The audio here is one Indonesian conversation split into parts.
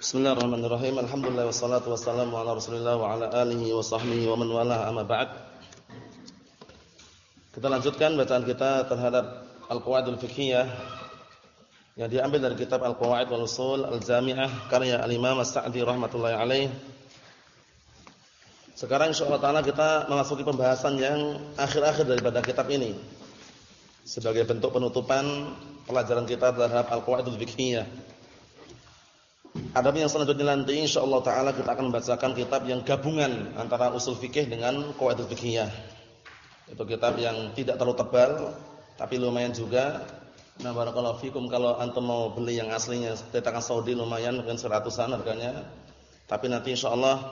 Bismillahirrahmanirrahim. Alhamdulillah wassalatu wassalamu ala Rasulillah wa ala alihi wa sahbihi wa man wala amma ba'd. Kita lanjutkan bacaan kita terhadap Al-Qawaidul Fiqhiyah yang diambil dari kitab Al-Qawaid wal Usul Al-Jami'ah karya Al-Imam As-Sa'di rahimatullah alaih. Sekarang insyaallah taala kita memasuki pembahasan yang akhir-akhir daripada kitab ini. Sebagai bentuk penutupan pelajaran kita terhadap Al-Qawaidul Fiqhiyah. Adapun yang selanjutnya nanti insyaallah taala kita akan membacakan kitab yang gabungan antara usul fikih dengan qawaidul fiqhiyah. Itu kitab yang tidak terlalu tebal tapi lumayan juga. Nah, barakallahu fikum kalau antum mau beli yang aslinya cetakan Saudi lumayan mungkin 100-an harganya. Tapi nanti insyaallah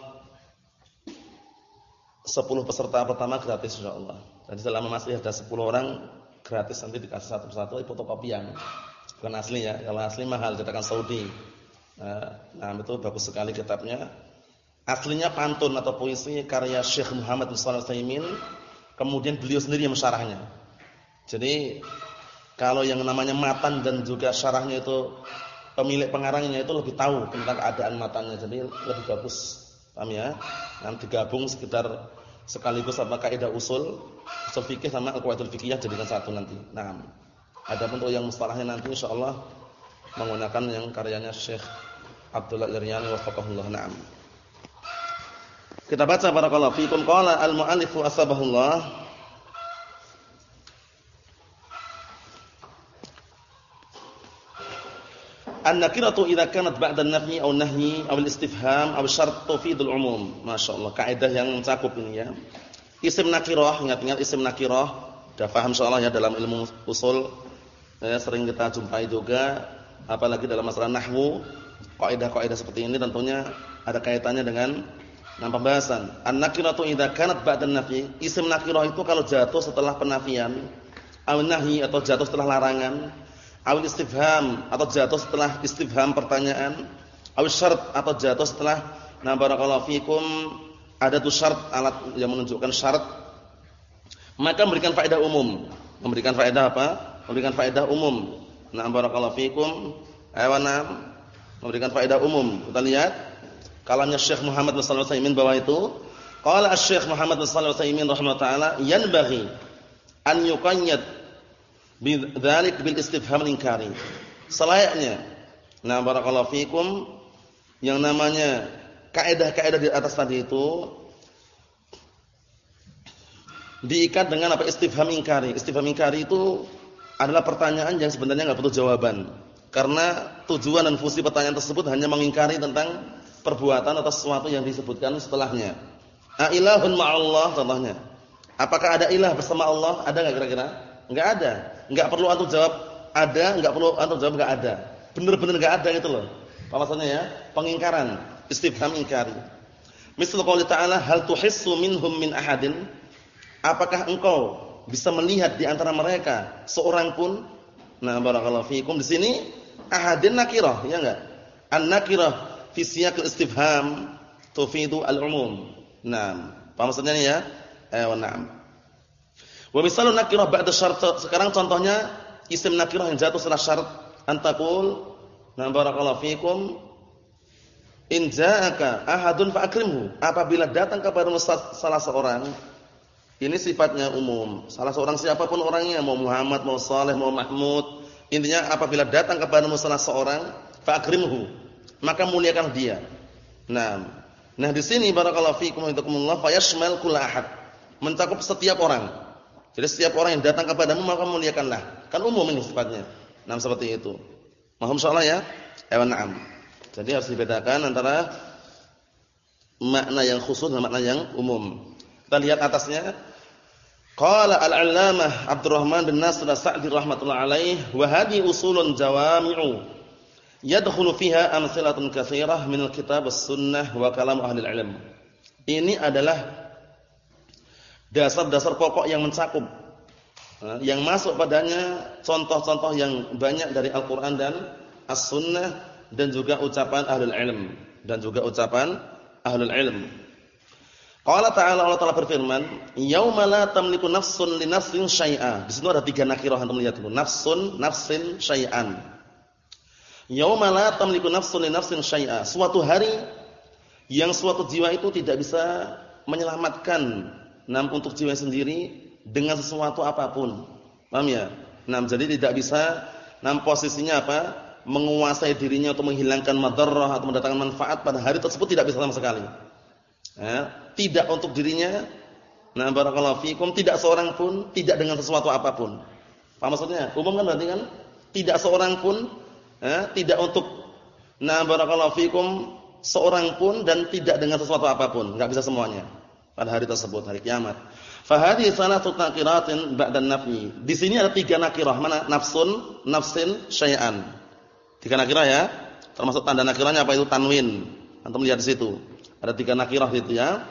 10 peserta pertama gratis insyaallah. Jadi selama masih ada 10 orang gratis nanti dikasih satu-satu fotokopian. Bukan asli ya, kalau asli mahal cetakan Saudi. Nah, itu bagus sekali kitabnya. Aslinya pantun atau puisi karya Syekh Muhammad bin Shalih kemudian beliau sendiri yang mensyarahnya. Jadi kalau yang namanya matan dan juga syarahnya itu pemilik pengarangnya itu lebih tahu tentang keadaan matannya. Jadi lebih bagus. Paham ya? Nanti gabung sekitar sekaligus sama kaidah usul, usul fikih sama al-qawaidul fikih jadikan satu nanti. Nah, ada untuk yang mustalahnya nanti insyaallah menggunakan yang karyanya Syekh Abdullah Iryani wafaqahullah na'am. Kita baca barakallahu fikum qala al-mu'allifu asbahullah An-nakiratu idza kanat ba'da an-nafyi aw nahyi aw al-istifham aw syart tufidul umum. Masyaallah kaidah yang mencakup ini ya. Isim nakirah, ingat-ingat isim nakirah, sudah paham insyaallah ya dalam ilmu usul. Ya, sering kita jumpai juga apalagi dalam masalah nahwu kaidah-kaidah seperti ini tentunya ada kaitannya dengan nah pembahasan. An-nakiratu idza kanat ba'da nafi, isim nakirah itu kalau jatuh setelah penafian, aw nahyi atau jatuh setelah larangan, aw istifham atau jatuh setelah istifham pertanyaan, aw syart atau jatuh setelah na barakallahu fikum ada tu syarat alat yang menunjukkan syarat maka memberikan faedah umum. Memberikan faedah apa? Memberikan faedah umum. Nah barakallahu fikum. Ayo memberikan faedah umum. Kita lihat kalamnya Syekh Muhammad bin Shalih Al-Utsaimin bahwa itu qala Asy-Syaikh Muhammad bin Shalih Al-Utsaimin rahimahullah taala yanbaghi an yuqayyad bidzalik bil istifham inkari. Selayaknya nah barakallahu fikum yang namanya kaidah-kaidah di atas tadi itu diikat dengan apa istifham ingkari. Istifham ingkari itu adalah pertanyaan yang sebenarnya enggak butuh jawaban. Karena tujuan dan fungsi pertanyaan tersebut hanya mengingkari tentang perbuatan atau sesuatu yang disebutkan setelahnya. Ailahun ma'allah contohnya. Apakah ada ilah bersama Allah? Ada enggak kira-kira? Enggak ada. Enggak perlu antum jawab ada, enggak perlu antum jawab enggak ada. Benar-benar enggak ada itu loh. Apa maksudnya ya? Pengingkaran, istifham ingkari. Misal qouli ta'ala hal tuhissu minhum min ahadin? Apakah engkau bisa melihat di antara mereka seorang pun? Nah, barakallahu fiikum di sini ahadin nakirah, ya enggak? An-nakirah fi siyaqil istifham tufidu al-umum. Nah, paham maksudnya ini ya? Eh, na'am. Wa misalun nakirah ba'da syart. Sekarang contohnya isim nakirah yang jatuh setelah syarat antakul. Nah, barakallahu fiikum in ja'aka ahadun fa akrimhu. Apabila datang kepada salah seorang ini sifatnya umum. Salah seorang siapa pun orangnya, mau Muhammad, mau Saleh, mau Mahmud, intinya apabila datang kepada salah seorang, fa'akrimhu, maka muliakan dia. Nah, nah di sini barakallahu fiikum wa jazakumullah fayashmal kull ahad. Mencakup setiap orang. Jadi setiap orang yang datang kepadamu maka muliakanlah. Kan umum ini sifatnya. Nah, seperti itu. Mohon insyaallah ya. Ewan na'am. Jadi harus dibedakan antara makna yang khusus dan makna yang umum. Kita lihat atasnya. Qala al-'allamah Abdurrahman bin Nasir As-Sa'di rahimatullah alaih wa hadhi usulun jawami'u yadkhulu fiha amsalatun katsirah min al-kitab as-sunnah wa kalam ahli al-'ilm. Ini adalah dasar-dasar pokok yang mencakup yang masuk padanya contoh-contoh yang banyak dari Al-Qur'an dan As-Sunnah dan juga ucapan ahli al-'ilm dan juga ucapan ahli al-'ilm. Qala ta'ala Allah Ta'ala berfirman, "Yauma la tamliku nafsun li nafsin syai'a." Di situ ada tiga nakirah antum lihat dulu. Nafsun, nafsin, syai'an. Yauma la tamliku nafsun li nafsin syai'a. Suatu hari yang suatu jiwa itu tidak bisa menyelamatkan nam untuk jiwa sendiri dengan sesuatu apa pun. Paham ya? Nam jadi tidak bisa nam posisinya apa? menguasai dirinya untuk menghilangkan madarrah atau mendatangkan manfaat pada hari tersebut tidak bisa sama sekali. Ya, tidak untuk dirinya. Nah, barakallahu fikum tidak seorang pun tidak dengan sesuatu apa pun. Paham maksudnya? Umum kan berarti kan? Tidak seorang pun ya, tidak untuk nah barakallahu fikum seorang pun dan tidak dengan sesuatu apa pun, enggak bisa semuanya pada hari tersebut, hari kiamat. Fa hadhihi salatu nakiratin ba'da nafi. Di sini ada tiga nakirah, mana? Nafsun, nafsin, syai'an. Tiga nakirah ya. Termasuk tanda nakirahnya apa itu tanwin. Antum lihat di situ. Ada tiga nakirah itu ya.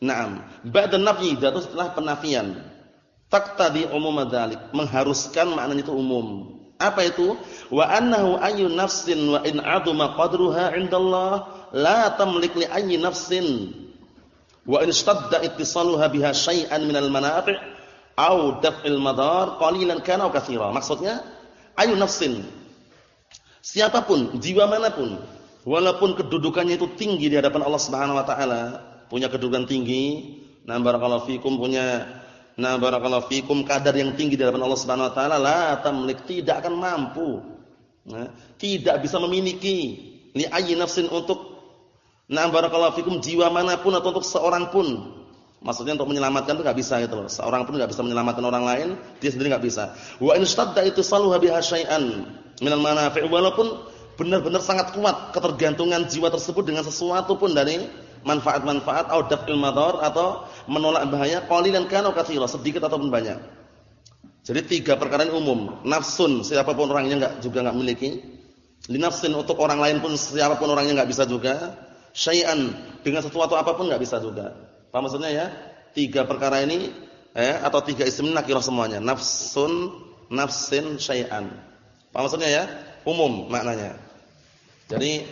Naam. Ba'da nafyi itu setelah penafian. Taqtadi umum dzalik, mengharuskan maknanya itu umum. Apa itu? Wa annahu ayyu nafsin wa in 'azuma qadruha 'indallah la tamlik li ayyi nafsin wa in ishtadda ittisaluha biha syai'an minal manafi' au daf'il madar qalilan kana aw katsira. Maksudnya ayu nafsin Siapa pun, jiwa mana pun, walaupun kedudukannya itu tinggi di hadapan Allah Subhanahu wa taala, punya kedudukan tinggi, na barakallahu fikum punya na barakallahu fikum kadar yang tinggi di hadapan Allah Subhanahu wa taala, la tamlik tidak akan mampu. Nah, tidak bisa memiliki li ayyi nafsin untuk na barakallahu fikum jiwa mana pun atau untuk seorang pun. Maksudnya untuk menyelamatkan itu enggak bisa gitu loh. Seorang pun enggak bisa menyelamatkan orang lain, dia sendiri enggak bisa. Wa in stadda itu saluha biha syai'an minal manafi' walaupun benar-benar sangat kuat ketergantungan jiwa tersebut dengan sesuatu pun dari manfaat-manfaat atau daf'il atau menolak bahaya qalilan kana katsira sedikit ataupun banyak. Jadi tiga perkara ini umum. Nafsun siapa pun orangnya enggak juga enggak memiliki. Linafsin untuk orang lain pun siapa pun orangnya enggak bisa juga. Syai'an dengan sesuatu apa pun enggak bisa juga. Paham maksudnya ya? Tiga perkara ini eh atau tiga isim nakirah semuanya. Nafsun, nafsin, syai'an. Paham maksudnya ya? Umum maknanya. Jadi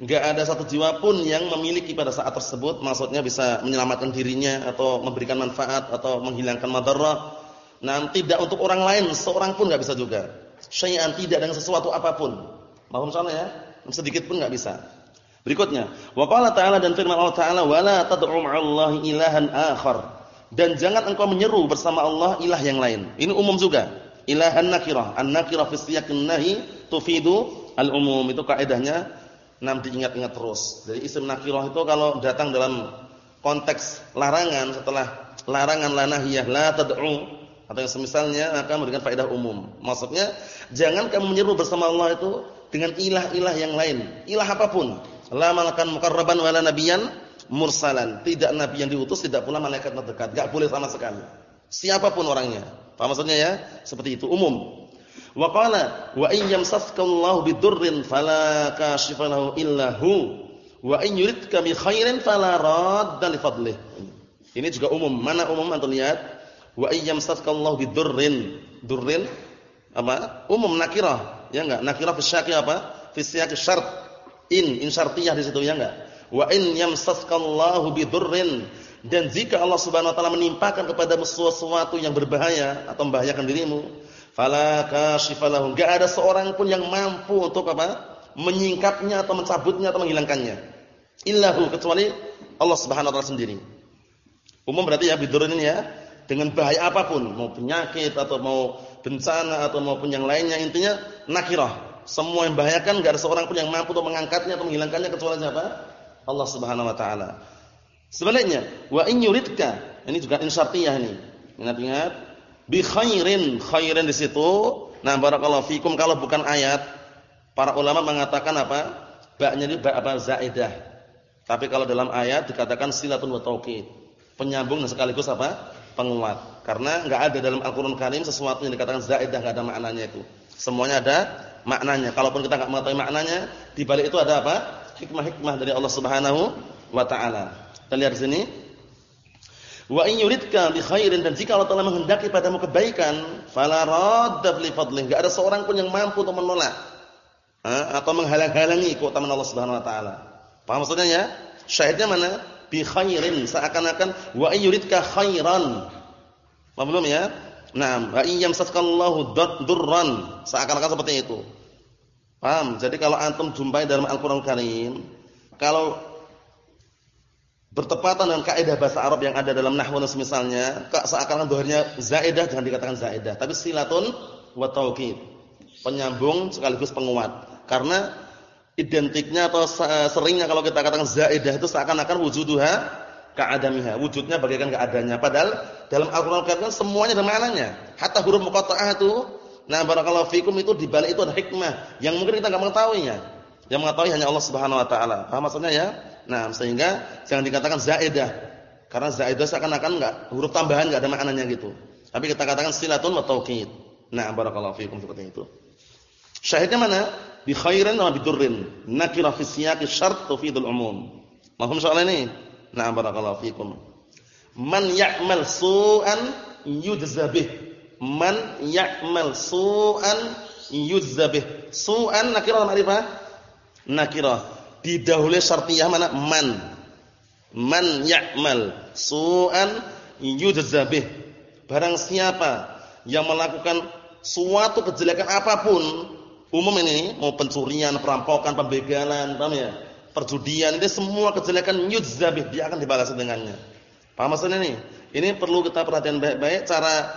enggak ada satu jiwa pun yang memiliki pada saat tersebut maksudnya bisa menyelamatkan dirinya atau memberikan manfaat atau menghilangkan madarrah. Nah, tidak untuk orang lain, seorang pun enggak bisa juga. Syai'an tidak dengan sesuatu apa pun. Paham soalnya ya? Sedikit pun enggak bisa. Berikutnya, wa qala ta'ala dan firman Allah Ta'ala wala tad'u ma'allahi ilahan akhar. Dan jangan engkau menyeru bersama Allah ilah yang lain. Ini umum juga ilahan nakirah. An-nakirah fi siyaqin nahi tufidu al-umum. Itu kaidahnya nam diingat-ingat terus. Jadi isim nakirah itu kalau datang dalam konteks larangan setelah larangan la nahiyah la tad'u atau yang semisalnya akan memberikan faedah umum. Maksudnya jangan kamu menyeru bersama Allah itu dengan ilah-ilah yang lain, ilah apa pun. La malakan mukarraban wala nabiyan mursalan. Tidak nabi yang diutus, tidak pula malaikat terdekat. Enggak boleh sama sekali. Siapa pun orangnya. Paham maksudnya ya? Seperti itu umum. Wa qala wa in yamsaskallahu bidurrin fala kashifa lahu illa hu wa in yuridka bi khairin fala radda li fadlih. Ini juga umum. Mana umum antum lihat? Wa in yamsaskallahu bidurrin. Durrin apa? Umum nakirah. Ya enggak? Nakirah fi syaqi apa? Fi siyaqi syart. In, in syartiyah di situ ya enggak? Wa in yamsaskallahu bidurrin dan jika Allah Subhanahu wa taala menimpakan kepadamu sesuatu yang berbahaya atau membahayakan dirimu, fala kashifalahu. Enggak ada seorang pun yang mampu untuk apa? menyingkapnya atau mencabutnya atau menghilangkannya. Illahu kecuali Allah Subhanahu wa taala sendiri. Umum berarti ya bidur ini ya, dengan bahaya apa pun, mau penyakit atau mau bencana atau maupun yang lainnya intinya nakirah. Semua yang membahayakan enggak ada seorang pun yang mampu untuk mengangkatnya atau menghilangkannya kecuali siapa? Allah Subhanahu wa taala. Sebaliknya, wa in yuridka, ini juga insyartiyah ini. Ingat-ingat, bi khairin, khairin di situ. Nah, barakallahu fikum kalau bukan ayat, para ulama mengatakan apa? Ba'nya ini ba' apa zaidah. Tapi kalau dalam ayat dikatakan silatun wa tauqid. Penyambung dan sekaligus apa? Penguat. Karena enggak ada dalam Al-Qur'an Karim sesuatu yang dikatakan zaidah enggak ada maknanya itu. Semuanya ada maknanya. Kalaupun kita enggak mengetahui maknanya, di balik itu ada apa? Hikmah-hikmah dari Allah Subhanahu wa taala. Kita lihat di sini. Wa in yuridka bi khairin dan jika Allah telah menghendaki padamu kebaikan, fala radda li fadlih. Enggak ada seorang pun yang mampu untuk menolak atau menghalang-halangi keutamaan Allah Subhanahu wa taala. Paham maksudnya ya? Syahidnya mana? Bi khairin, seakan-akan wa in yuridka khairan. Paham belum ya? Nah, wa in yamsaskallahu durran, seakan-akan seperti itu. Paham? Jadi kalau antum jumpai dalam Al-Qur'an Karim, kalau bertepatan dengan kaidah bahasa Arab yang ada dalam nahwu dan semisalnya, seakan-akan dohirnya zaidah jangan dikatakan zaidah, tapi silatun wa taukid. Penyambung sekaligus penguat. Karena identiknya atau seringnya kalau kita katakan zaidah itu seakan-akan wujuduha ka'adamiha. Wujudnya bagaikan keadaannya. Padahal dalam Al-Qur'an kan semuanya ada maknanya. Hatta huruf muqatta'ah itu nah barakallahu fikum itu di balik itu ada hikmah yang mungkin kita enggak mengetahuinya. Yang mengetahui hanya Allah Subhanahu wa taala. Paham maksudnya ya? Nah, sehingga jangan dikatakan zaidah. Karena zaidah seakan-akan enggak huruf tambahan enggak ada maknanya gitu. Tapi kita katakan silatun wa taukid. Nah, barakallahu fikum seperti itu. Syahidnya mana? Bi khairin wa bidurrin. Nakira fi siyaqi syart tufidul umum. Mahum soal ini? Nah, barakallahu fikum. Man ya'mal su'an yujza. Man ya'mal su'an yujza. Su'an nakirah ma'rifah? Nakirah. Didahului syartiyah mana? Man. Man ya'mal su'an yujza bih. Barang siapa yang melakukan suatu kejelekan apa pun, umum ini mau pencurian, perampokan, pembegalan, paham ya? perjudian, ini semua kejelekan yudzabih, dia akan dibalas dengannya. Paham maksudnya ini? Ini perlu kita perhatian baik-baik cara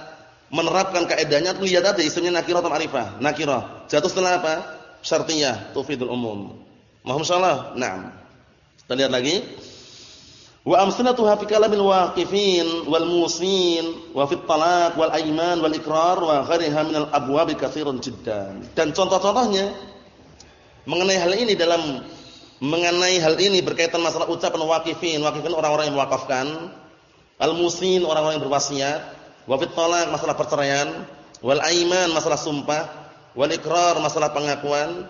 menerapkan kaidahnya lihat aja isimnya nakirah atau ma'rifah. Nakirah. Jatuh setelah apa? Syartiyah, tufidul umum. Mohon insyaallah. Naam. Kita lihat lagi. Wa amsalatuha fi kalamil waqifin wal musin wa fit talaq wal aiman wal iqrar wa ghairiha minal abwab katsirun jiddan. Dan contoh-contohnya mengenai hal ini dalam mengenai hal ini berkaitan masalah ucapan waqifin, waqifin orang-orang yang mewakafkan, al-musin orang-orang yang berwasiat, wa fit masalah perceraian, wal aiman masalah sumpah, wal ikrar masalah pengakuan,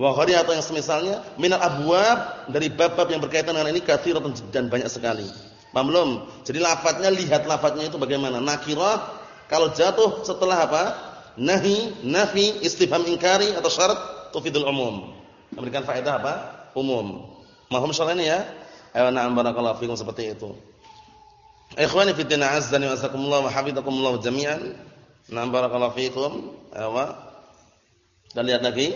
wa atau yang semisalnya minal abwab dari bab-bab yang berkaitan dengan ini katsiratun dan banyak sekali. Paham belum? Jadi lafadznya lihat lafadznya itu bagaimana. Nakirah kalau jatuh setelah apa? Nahi, nafi, istifham ingkari atau syarat tufidul umum. Memberikan faedah apa? umum. Mahum ini ya? Ayo na'am barakallahu fikum seperti itu. Ikhwani fi din azzani wa azakumullah wa hafizakumullah jami'an. Na'am barakallahu fikum. Ayo. Dan lihat lagi.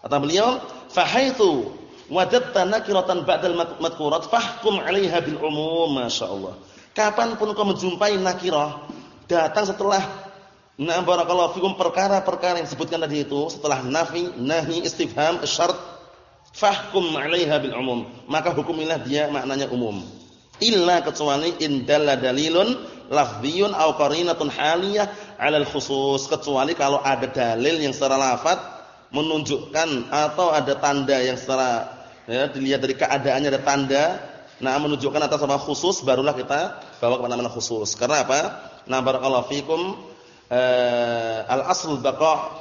Kata beliau, "Fa haitsu wajadta nakiratan ba'dal madhkurat fahkum 'alaiha bil umum." Masyaallah. Kapan pun kau menjumpai nakirah datang setelah Na'am barakallahu fikum perkara-perkara yang disebutkan tadi itu setelah nafi, nahi, istifham, syarat fahkum 'alaiha bil umum maka hukumilah dia maknanya umum illa kecuali indalla dalilun lafdhiyun aw qarinatun haliyah 'alal khusus kecuali kalau ada dalil yang secara lafaz menunjukkan atau ada tanda yang secara ya dilihat dari keadaannya ada tanda nah menunjukkan atas sama khusus barulah kita bawa kepada mana khusus karena apa nah barakallahu fikum uh, al asl baqa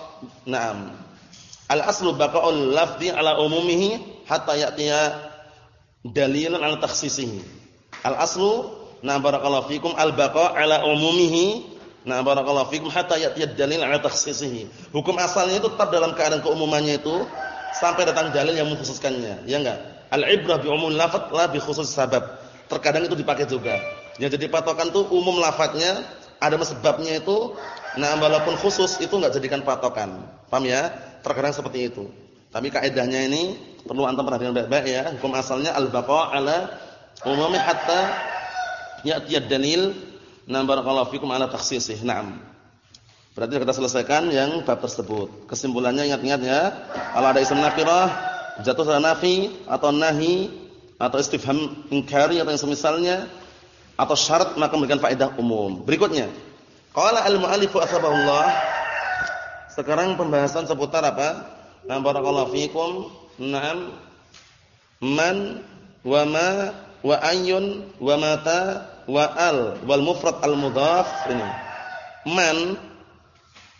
na'am Al-aslu baqa'ul lafzi ala umumihi hatta ya'tiya dalilan ala takhsisihi. Al-aslu na barakallahu fikum al-baqa' ala umumihi na barakallahu fikum hatta ya'tiya dalil ala takhsisihi. Hukum asalnya itu tetap dalam keadaan keumumannya itu sampai datang dalil yang mengkhususkannya. Ya enggak? Al-ibrah bi umum lafaz la bi khusus sabab. Terkadang itu dipakai juga. Ya jadi patokan tuh umum lafadznya ada sebabnya itu nah walaupun khusus itu enggak jadikan patokan. Paham ya? terkadang seperti itu. Tapi kaidahnya ini perlu antum perhatikan baik-baik ya. Hukum asalnya al-baqa' ala umumi hatta ya'ti ad-dalil nam barakallahu fikum ala takhsisih. Naam. Berarti kita selesaikan yang bab tersebut. Kesimpulannya ingat-ingat ya. Kalau ada isim nakirah jatuh pada nafi atau nahi atau istifham inkari atau yang semisalnya atau syarat maka memberikan faedah umum. Berikutnya, qala al-mu'allif asbahullah sekarang pembahasan seputar apa? Nah, barakallahu fikum. Naam. Man wa ma wa ayun wa mata wa al wal mufrad al mudhaf ini. Man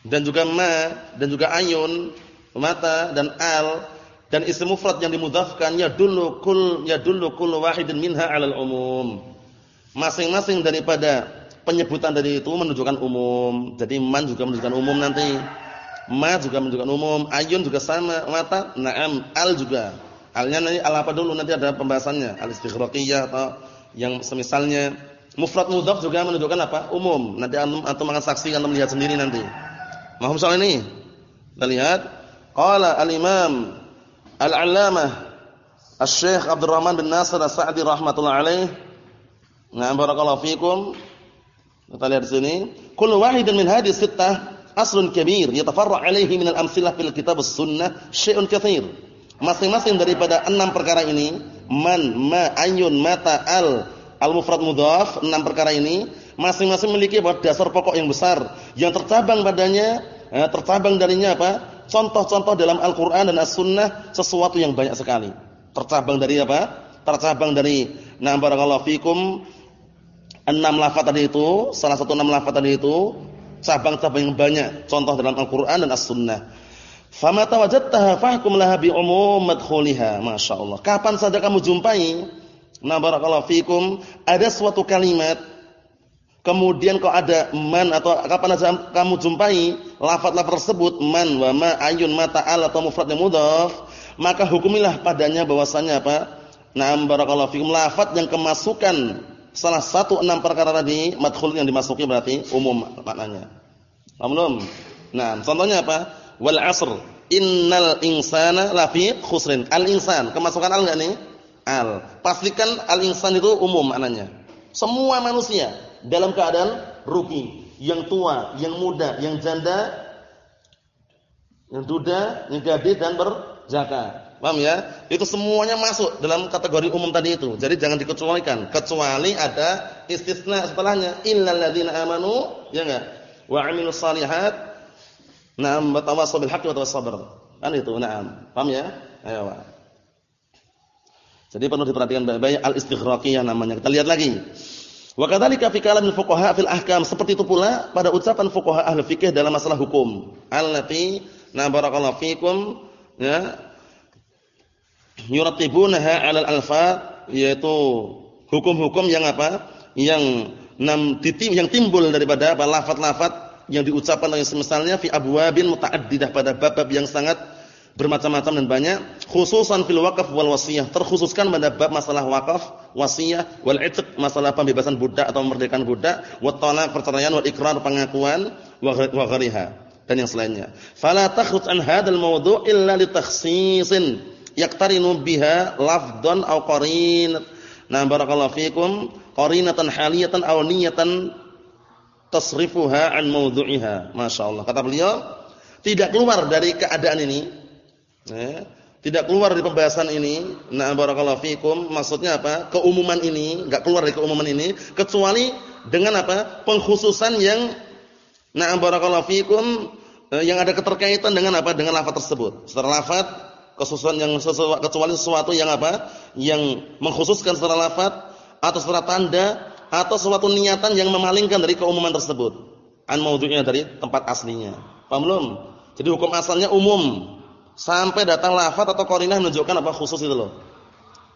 dan juga ma dan juga ayun, mata dan al dan isim mufrad yang dimudhafkan ya dulu kul ya dulu kul wahidin minha 'alal umum. Masing-masing daripada penyebutan dari itu menunjukkan umum. Jadi man juga menunjukkan umum nanti. Ma juga menunjukkan umum, ayun juga sama, mata, na'am, al juga. Alnya nanti al apa dulu nanti ada pembahasannya, al istighraqiyah atau yang semisalnya. Mufrad mudhaf juga menunjukkan apa? Umum. Nanti antum atau makan saksi antum lihat sendiri nanti. Mohon soal ini. Kita lihat Qala al-Imam Al-Allamah Asy-Syaikh Abdurrahman bin Nasir As-Sa'di rahimatullah alaih. Nah, barakallahu fikum. Kita lihat di sini, kullu wahidin min hadhihi sittah aslun kabir yatafarra' alaihi min al-amsilah fil kitab as-sunnah syai'un katsir. Masing-masing daripada enam perkara ini, man, ma, ayun, mata, al, al-mufrad mudhaf, enam perkara ini masing-masing memiliki dasar pokok yang besar yang tercabang padanya, eh, tercabang darinya apa? Contoh-contoh dalam Al-Qur'an dan As-Sunnah sesuatu yang banyak sekali. Tercabang dari apa? Tercabang dari na barakallahu fikum enam lafaz tadi itu, salah satu enam lafaz tadi itu cabang-cabang yang banyak contoh dalam Al-Qur'an dan As-Sunnah. Fama tawajadtaha fahkum laha bi umum madkhuliha. Masyaallah. Kapan saja kamu jumpai na barakallahu fikum ada suatu kalimat kemudian kok ada man atau kapan saja kamu jumpai lafaz-lafaz tersebut man wa ma ayun mata al atau mufrad yang mudhaf maka hukumilah padanya bahwasanya apa? Naam barakallahu fikum lafaz yang kemasukan salah satu enam perkara tadi madkhul yang dimasuki berarti umum maknanya. Paham? Nah, contohnya apa? Wal 'asr innal insana lafi khusrin. Al insan, kemasukan al enggak nih? Al. Pastikan al insan itu umum maknanya. Semua manusia dalam keadaan rugi. Yang tua, yang muda, yang janda, yang duda, yang gadis dan berjaka. Paham ya? Itu semuanya masuk dalam kategori umum tadi itu. Jadi jangan dikecualikan. Kecuali ada istisna setelahnya illal ladzina amanu, ya enggak? Wa 'amilus shalihat. Na'am wa haqqi wa tawassaw Kan itu, na'am. Paham ya? Ayo. Jadi perlu diperhatikan baik-baik al-istighraqiyah namanya. Kita lihat lagi. Wa kadzalika fi kalamil fuqaha fil ahkam. Seperti itu pula pada ucapan fuqaha ahli fikih dalam masalah hukum. Allati na barakallahu fikum ya yurattibunaha 'alal alfa yaitu hukum-hukum yang apa? Yang enam titim yang timbul daripada apa lafaz-lafaz yang diucapkan oleh semisalnya fi abwabin mutaaddidah pada bab-bab yang sangat bermacam-macam dan banyak khususan fil waqaf wal wasiyah terkhususkan pada bab masalah wakaf wasiyah wal itq masalah pembebasan budak atau memerdekakan budak wa talaq perceraian wal ikrar pengakuan wa ghariha dan yang selainnya fala takhruj an hadzal mawdu' illa li takhsisin yaktarinu biha lafdhan aw qarin. Nah, barakallahu fikum, qarinatan haliyatan aw niyatan tasrifuha an mawdu'iha. Masyaallah. Kata beliau, tidak keluar dari keadaan ini. Ya, tidak keluar dari pembahasan ini. Nah, barakallahu fikum, maksudnya apa? Keumuman ini, enggak keluar dari keumuman ini kecuali dengan apa? Pengkhususan yang nah barakallahu fikum eh, yang ada keterkaitan dengan apa? Dengan lafaz tersebut. Setelah lafaz kesusahan yang sesuatu kecuali sesuatu yang apa? Yang mengkhususkan secara lafaz atau secara tanda atau suatu niatan yang memalingkan dari keumuman tersebut. An maudhu'nya dari tempat aslinya. Paham belum? Jadi hukum asalnya umum sampai datang lafaz atau qarinah menunjukkan apa khusus itu loh.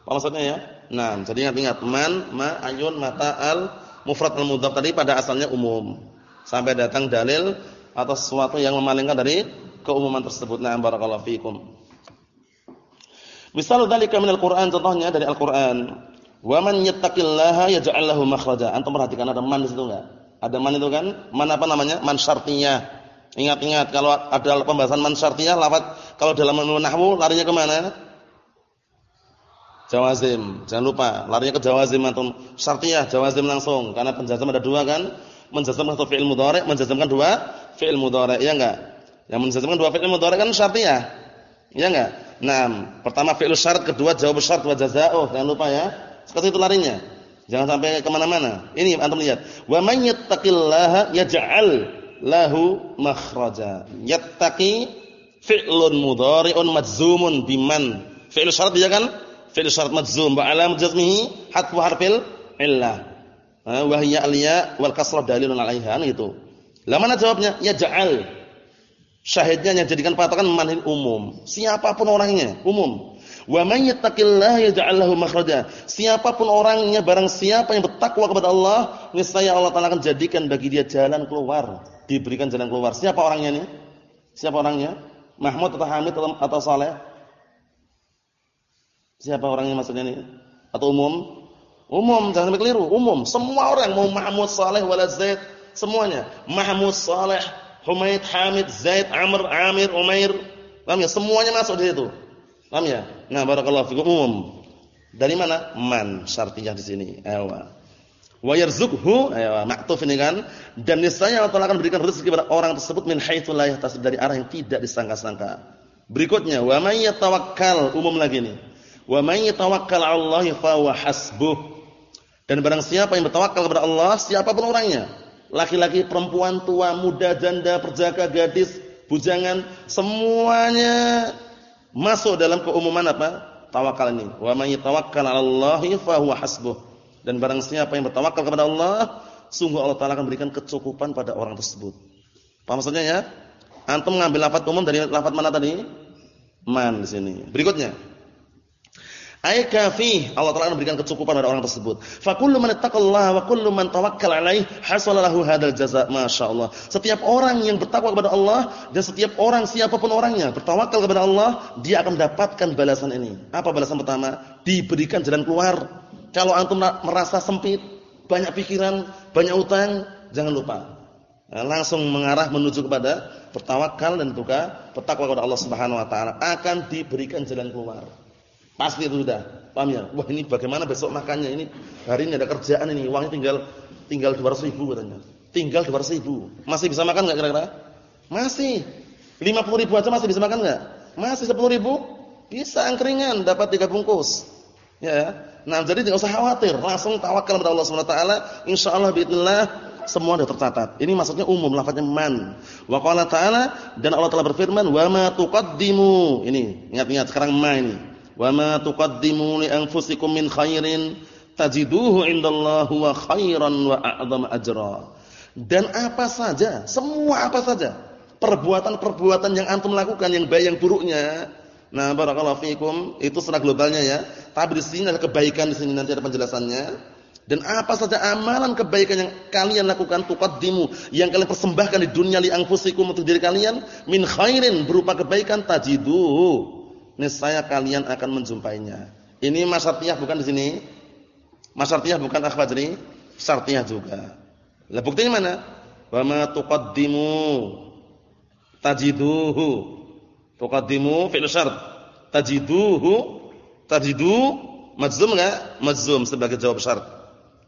Apa maksudnya ya? Nah, jadi ingat-ingat man, ma, ayun, mata, al, mufrad al mudhaf tadi pada asalnya umum. Sampai datang dalil atau sesuatu yang memalingkan dari keumuman tersebut. Nah, barakallahu fikum. Misal dzalika minal Qur'an contohnya dari Al-Qur'an. Wa man yattaqillaha yaj'al lahu makhraja. Antum perhatikan ada man di situ enggak? Ada man itu kan? Man apa namanya? Man syartiyah. Ingat-ingat kalau ada pembahasan man syartiyah lafaz kalau dalam nahwu larinya ke mana? Jawazim. Jangan lupa, larinya ke jawazim antum. Syartiyah, jawazim langsung karena penjazam ada dua kan? Menjazamkan satu fi'il mudhari', menjazamkan dua fi'il mudhari', ya enggak? Yang menjazamkan dua fi'il mudhari' kan syartiyah. Ya enggak? Nah, pertama fi'il syarat, kedua jawab syarat wa jazaoh. Jangan lupa ya. Seperti itu larinya. Jangan sampai ke mana mana Ini antum lihat. Wa man yattaqillaha yaj'al lahu makhraja. Yattaqi fi'lun mudhari'un majzumun biman. Fi'il syarat dia kan? Fi'il syarat majzum alamat jazmihi hatfu harfil illah. Wa hiya al-ya wal kasrah dalilun 'alaiha gitu. Lah mana jawabnya? Yaj'al Syahidnya yang jadikan patokan manhil umum. Siapa pun orangnya, umum. Wa may yattaqillaha yaj'al lahu makhraja. Siapa pun orangnya, barang siapa yang bertakwa kepada Allah, niscaya Allah Taala akan jadikan bagi dia jalan keluar, diberikan jalan keluar. Siapa orangnya nih? Siapa orangnya? Mahmud atau Hamid atau, Saleh? Siapa orangnya maksudnya nih? Atau umum? Umum, jangan sampai keliru. Umum, semua orang mau Mahmud, Saleh, wala Zaid, semuanya. Mahmud, Saleh, Humaid, Hamid, Zaid, Amr, Amir, Umair, Paham ya? Semuanya masuk di situ. Paham ya? Nah, barakallahu fikum umum. Dari mana? Man syartiyah di sini. Ewa. Wa yarzuqhu, ayo maktuf ini kan. Dan niscaya Allah akan berikan rezeki kepada orang tersebut min haitsu la yahtasib dari arah yang tidak disangka-sangka. Berikutnya, wa may yatawakkal, umum lagi nih. Wa may yatawakkal 'ala Allah fa huwa hasbuh. Dan barang siapa yang bertawakal kepada Allah, siapa pun orangnya, laki-laki, perempuan, tua, muda, janda, perjaka, gadis, bujangan, semuanya masuk dalam keumuman apa? Tawakal ini. Wa may yatawakkal 'ala Allah fa huwa hasbuh. Dan barang siapa yang bertawakal kepada Allah, sungguh Allah Taala akan berikan kecukupan pada orang tersebut. Paham maksudnya ya? Antum mengambil lafaz umum dari lafaz mana tadi? Man di sini. Berikutnya. Ay kafi, Allah Taala memberikan kecukupan pada orang tersebut. Fa kullu man ittaqallaha wa kullu man tawakkala alaihi hasala lahu hadzal jazaa. Masyaallah. Setiap orang yang bertakwa kepada Allah dan setiap orang siapa pun orangnya bertawakal kepada Allah, dia akan mendapatkan balasan ini. Apa balasan pertama? Diberikan jalan keluar. Kalau antum merasa sempit, banyak pikiran, banyak utang, jangan lupa. Nah, langsung mengarah menuju kepada bertawakal dan juga bertakwa kepada Allah Subhanahu wa taala akan diberikan jalan keluar. Pasti itu sudah. Paham ya? Wah, ini bagaimana besok makannya? Ini hari ini ada kerjaan ini, uangnya tinggal tinggal 200 ribu katanya. Tinggal 200 ribu. Masih bisa makan enggak kira-kira? Masih. 50 ribu aja masih bisa makan enggak? Masih 10 ribu? Bisa angkringan dapat 3 bungkus. Ya. Nah, jadi tidak usah khawatir, langsung tawakal kepada Allah Subhanahu wa taala, insyaallah باذنillah semua sudah tercatat. Ini maksudnya umum lafaznya man. Wa qala ta'ala dan Allah telah berfirman, "Wa ma tuqaddimu." Ini, ingat-ingat sekarang ma ini. Wa ma tuqaddimu li anfusikum min khairin tajiduhu indallahi wa khairan wa a'zama ajra. Dan apa saja, semua apa saja perbuatan-perbuatan yang antum lakukan yang baik yang buruknya. Nah, barakallahu fikum, itu secara globalnya ya. tapi di sini ada kebaikan di sini nanti ada penjelasannya. Dan apa saja amalan kebaikan yang kalian lakukan tuqaddimu, yang kalian persembahkan di dunia li anfusikum untuk diri kalian min khairin berupa kebaikan tajiduhu niscaya kalian akan menjumpainya. Ini masyartiyah bukan di sini? Masyartiyah bukan akhwajri? Syartiyah juga. Lah buktinya mana? Wa ma tuqaddimu tajiduhu. Tuqaddimu fi'il syart. Tajiduhu tajidu majzum enggak? Majzum sebagai jawab syarat.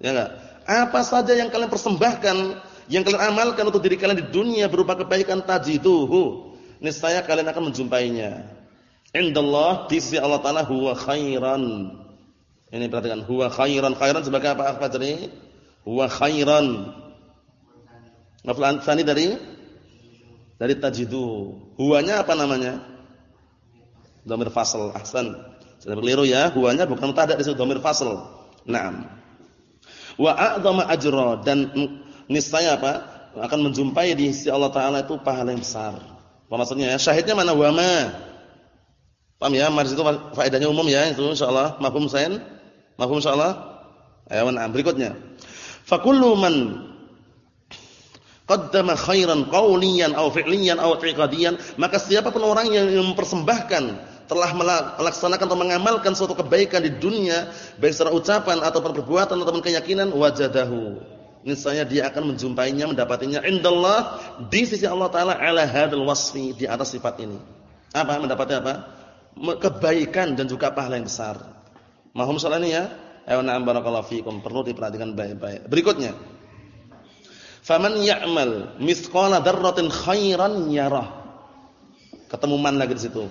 Ya enggak? Apa saja yang kalian persembahkan, yang kalian amalkan untuk diri kalian di dunia berupa kebaikan tajiduhu, niscaya kalian akan menjumpainya indallah di sisi Allah Taala huwa khairan. Ini perhatikan huwa khairan. Khairan sebagai apa apa tadi? Huwa khairan. Maf'ul tsani dari dari tajidu. Huwanya apa namanya? Dhamir fasl. Ahsan. Sudah keliru ya. Huwanya bukan mutadak disebut dhamir fasl. Naam. Wa a'dhama ajra dan niscaya apa? akan menjumpai di sisi Allah taala itu pahala yang besar. Apa maksudnya ya? Syahidnya mana? Wa ma Paham ya? Maris itu faedahnya umum ya, itu insyaallah. Mafhum Sain? Mafhum insyaallah? Ayo nah, berikutnya. Fa kullu man qaddama khairan qawliyan aw fi'liyan aw i'tiqadiyan, maka siapa pun orang yang mempersembahkan telah melaksanakan atau mengamalkan suatu kebaikan di dunia baik secara ucapan atau perbuatan ataupun keyakinan wajadahu niscaya dia akan menjumpainya mendapatinya indallah di sisi Allah taala ala hadzal wasfi di atas sifat ini apa mendapatnya apa kebaikan dan juga pahala yang besar. Mahum soal ini ya? Ayo na'am barakallahu fikum. Perlu diperhatikan baik-baik. Berikutnya. Faman ya'mal mithqala dzarratin khairan yarah. Ketemu man lagi di situ.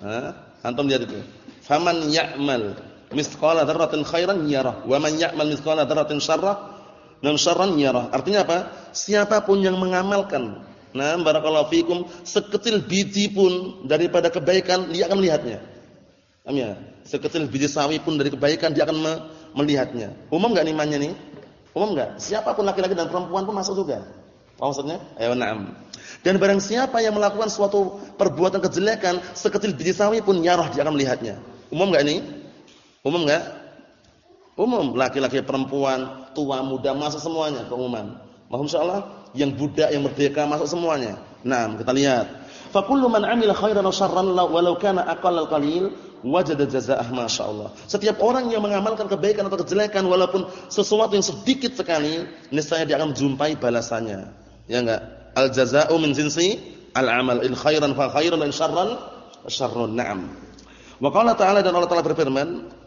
Ha? Antum lihat itu. Faman ya'mal mithqala dzarratin khairan yarah wa man ya'mal mithqala dzarratin syarrah nam syarran yarah. Artinya apa? Siapa pun yang mengamalkan Nah, barakallahu fikum, sekecil biji pun daripada kebaikan dia akan melihatnya. Paham ya? Sekecil biji sawi pun dari kebaikan dia akan me melihatnya. Umum enggak imannya nih? Umum enggak? Siapa pun laki-laki dan perempuan pun masuk juga. Maksudnya? Ayo na'am. Dan barang siapa yang melakukan suatu perbuatan kejelekan sekecil biji sawi pun nyarah dia akan melihatnya. Umum enggak ini? Umum enggak? Umum, laki-laki perempuan, tua muda masuk semuanya keumuman. Mohon insyaallah yang budak yang merdeka masuk semuanya. Nah, kita lihat. Fa kullu man 'amila khairan aw syarran walau kana aqallal qalil wajada jazaa'ah masyaallah. Setiap orang yang mengamalkan kebaikan atau kejelekan walaupun sesuatu yang sedikit sekali, niscaya dia akan menjumpai balasannya. Ya enggak? Al jazaa'u min jinsi al amal. In khairan fa khairan in syarran syarrun. Naam. Wa qala ta'ala dan Allah Ta'ala berfirman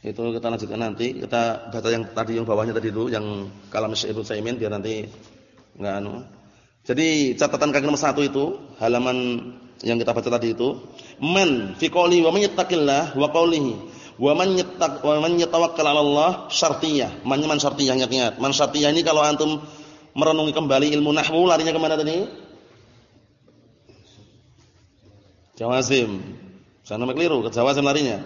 Itu kita lanjutkan nanti. Kita baca yang tadi yang bawahnya tadi itu yang kalam Syekh Ibnu Saimin biar nanti enggak anu. Jadi catatan kaki nomor satu itu halaman yang kita baca tadi itu man fi qouli wa man yattaqillah wa qoulihi wa man yattaq wa man yatawakkal 'ala Allah syartiyah. Man man syartiyah ingat-ingat. Man syartiyah ini kalau antum merenungi kembali ilmu nahwu larinya ke mana tadi? Jawazim. Jangan keliru, ke jawazim larinya.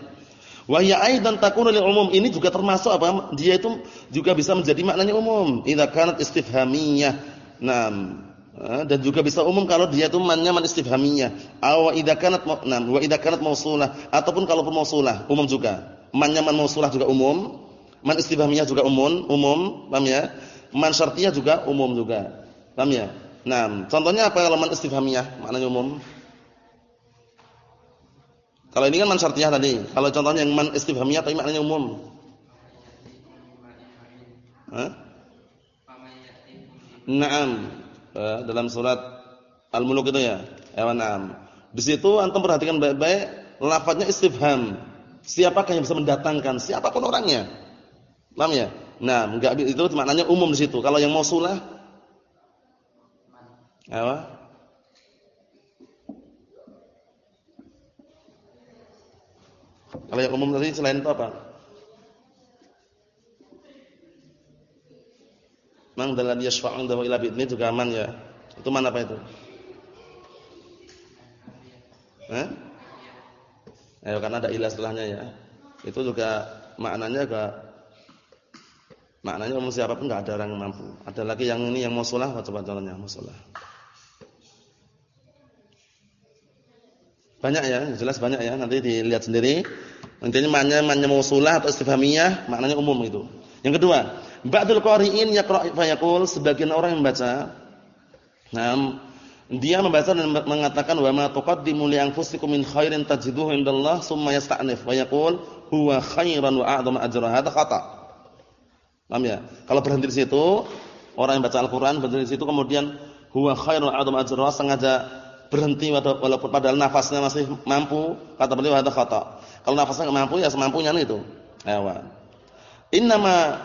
Wa hiya aidan takunu lil umum. Ini juga termasuk apa? Dia itu juga bisa menjadi maknanya umum. Idza kanat istifhamiyah. Naam. Dan juga bisa umum kalau dia itu mannya man istifhamiyah. Aw idza kanat naam wa idza kanat mausulah ataupun kalau mausulah, umum juga. Mannya man mausulah juga umum. Man istifhamiyah juga umum, umum, paham ya? Man syartiyah juga umum juga. Paham ya? Nah, contohnya apa kalau man istifhamiyah maknanya umum? Kalau ini kan man syartiyah tadi. Kalau contohnya yang man istifhamiyah tapi maknanya umum. Naam. Eh, dalam surat Al-Muluk itu ya. Naam. Di situ antum perhatikan baik-baik lafadznya istifham. Siapakah yang bisa mendatangkan? Siapa pun orangnya. Paham ya? Nah, enggak itu maknanya umum di situ. Kalau yang mausulah apa? Kalau yang umum tadi selain itu apa? Mang dalam yasfa'un dahu ila bi'idni juga aman ya. Itu mana apa itu? Eh? Ayo karena ada ilah setelahnya ya. Itu juga maknanya juga maknanya umum siapa pun enggak ada orang yang mampu. Ada lagi yang ini yang musolah, coba contohnya musolah. Banyak ya, jelas banyak ya. Nanti dilihat sendiri. Intinya maknanya maknanya mausulah atau istifhamiyah, maknanya umum itu. Yang kedua, ba'dul qari'in yaqra' fa yaqul sebagian orang yang membaca nah, dia membaca dan mengatakan wa ma tuqaddimu li anfusikum min khairin tajiduhu indallah summa yasta'nif wa yaqul huwa khairan wa a'dhamu ajra. Hadza khata'. Paham ya? Kalau berhenti di situ, orang yang baca Al-Qur'an berhenti di situ kemudian huwa khairan wa a'dhamu ajra sengaja berhenti walaupun padahal nafasnya masih mampu, kata beliau hadza khata'. Kalau nafasnya enggak mampu ya semampunya itu. Ayo. Innama